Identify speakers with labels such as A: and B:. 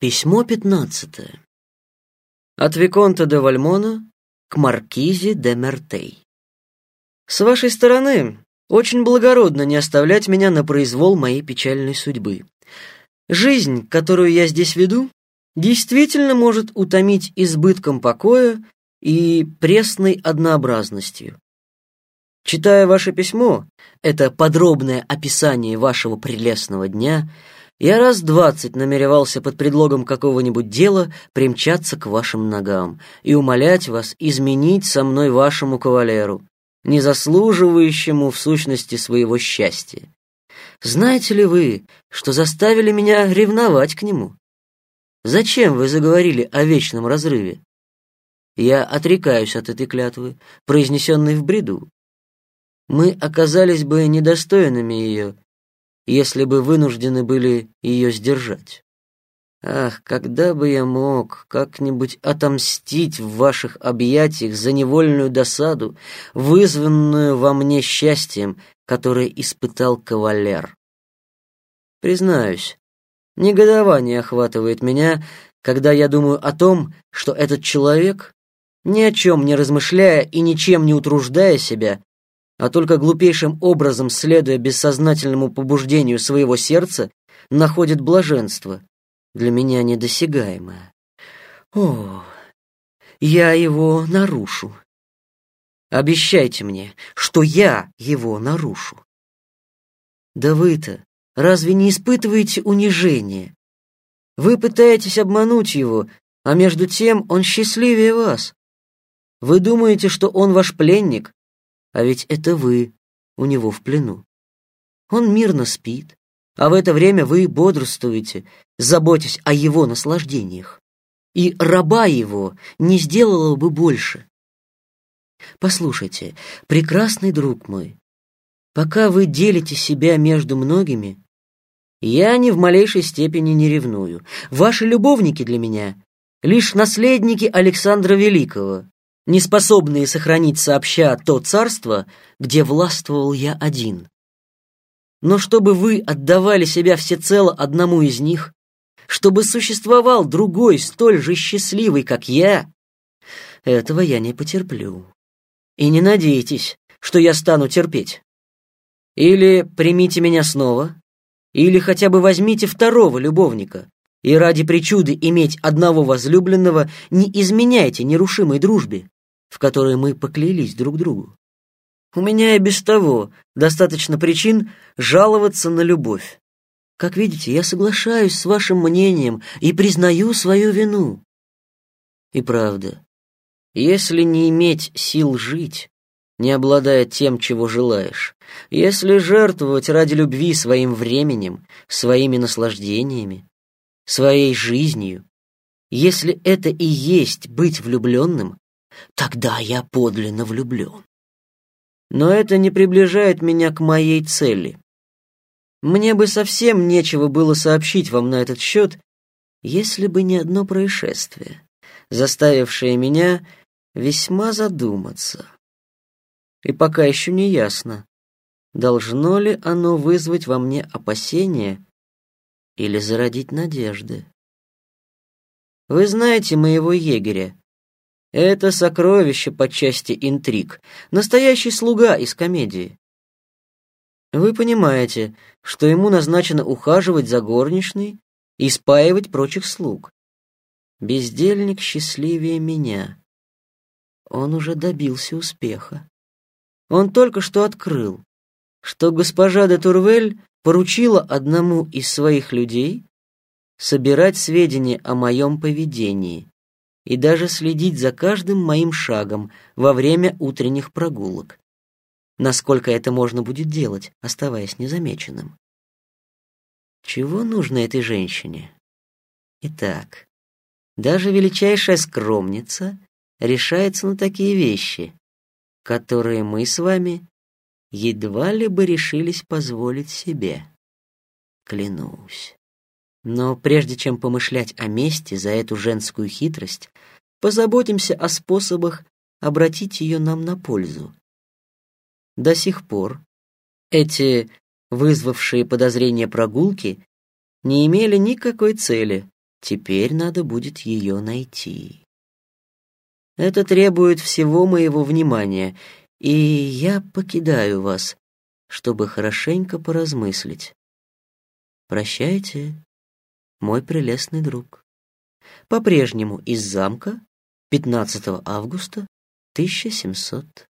A: Письмо пятнадцатое. От Виконта де Вальмона к Маркизе де Мертей. С вашей стороны, очень благородно не оставлять меня на произвол моей печальной судьбы. Жизнь, которую я здесь веду, действительно может утомить избытком покоя и пресной однообразностью. Читая ваше письмо, это подробное описание вашего прелестного дня — я раз двадцать намеревался под предлогом какого-нибудь дела примчаться к вашим ногам и умолять вас изменить со мной вашему кавалеру, не заслуживающему в сущности своего счастья. Знаете ли вы, что заставили меня ревновать к нему? Зачем вы заговорили о вечном разрыве? Я отрекаюсь от этой клятвы, произнесенной в бреду. Мы оказались бы недостойными ее, если бы вынуждены были ее сдержать. Ах, когда бы я мог как-нибудь отомстить в ваших объятиях за невольную досаду, вызванную во мне счастьем, которое испытал кавалер. Признаюсь, негодование охватывает меня, когда я думаю о том, что этот человек, ни о чем не размышляя и ничем не утруждая себя, а только глупейшим образом, следуя бессознательному побуждению своего сердца, находит блаженство, для меня недосягаемое. О, я его нарушу. Обещайте мне, что я его нарушу. Да вы-то разве не испытываете унижения? Вы пытаетесь обмануть его, а между тем он счастливее вас. Вы думаете, что он ваш пленник, а ведь это вы у него в плену. Он мирно спит, а в это время вы бодрствуете, заботясь о его наслаждениях. И раба его не сделала бы больше. Послушайте, прекрасный друг мой, пока вы делите себя между многими, я ни в малейшей степени не ревную. Ваши любовники для меня — лишь наследники Александра Великого, не способные сохранить сообща то царство, где властвовал я один. Но чтобы вы отдавали себя всецело одному из них, чтобы существовал другой, столь же счастливый, как я, этого я не потерплю. И не надейтесь, что я стану терпеть. Или примите меня снова, или хотя бы возьмите второго любовника, и ради причуды иметь одного возлюбленного не изменяйте нерушимой дружбе, в которой мы поклялись друг другу. У меня и без того достаточно причин жаловаться на любовь. Как видите, я соглашаюсь с вашим мнением и признаю свою вину. И правда, если не иметь сил жить, не обладая тем, чего желаешь, если жертвовать ради любви своим временем, своими наслаждениями, своей жизнью, если это и есть быть влюбленным, тогда я подлинно влюблен. Но это не приближает меня к моей цели. Мне бы совсем нечего было сообщить вам на этот счет, если бы не одно происшествие, заставившее меня весьма задуматься. И пока еще не ясно, должно ли оно вызвать во мне опасения или зародить надежды. Вы знаете моего егеря. Это сокровище по части интриг, настоящий слуга из комедии. Вы понимаете, что ему назначено ухаживать за горничной и спаивать прочих слуг. Бездельник счастливее меня. Он уже добился успеха. Он только что открыл, что госпожа де Турвель поручила одному из своих людей собирать сведения о моем поведении и даже следить за каждым моим шагом во время утренних прогулок. Насколько это можно будет делать, оставаясь незамеченным. Чего нужно этой женщине? Итак, даже величайшая скромница решается на такие вещи, которые мы с вами едва ли бы решились позволить себе. Клянусь. Но прежде чем помышлять о мести за эту женскую хитрость, позаботимся о способах обратить ее нам на пользу. До сих пор эти вызвавшие подозрения прогулки не имели никакой цели, Теперь надо будет ее найти. Это требует всего моего внимания, и я покидаю вас, чтобы хорошенько поразмыслить. Прощайте, мой прелестный друг. По-прежнему из замка 15 августа 1700